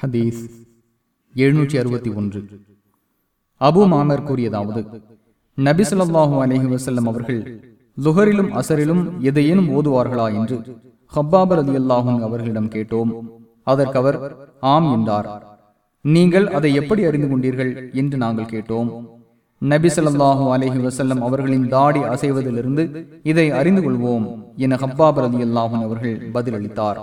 ஹதீஸ் எழுநூற்றி அறுபத்தி ஒன்று. அபு மாமர் கூறியதாவது நபி ஸல்லல்லாஹு அலைஹி வஸல்லம் அவர்கள் லுஹரிலும் அசரிலும் எதையேனும் ஓதுவார்களா என்று ஹப்பாபர் அலி அல்லாஹும் அவர்களிடம் கேட்டோம். அதற்கு அவர் ஆம் என்றார். நீங்கள் அதை எப்படி அறிந்து கொண்டீர்கள் என்று நாங்கள் கேட்டோம். நபி ஸல்லல்லாஹு அலைஹி வஸல்லம் அவர்களின் தாடி அசைவதிலிருந்து இதை அறிந்து கொள்வோம் என ஹப்பாபர் அலி அல்லாஹன் அவர்கள் பதிலளித்தார்.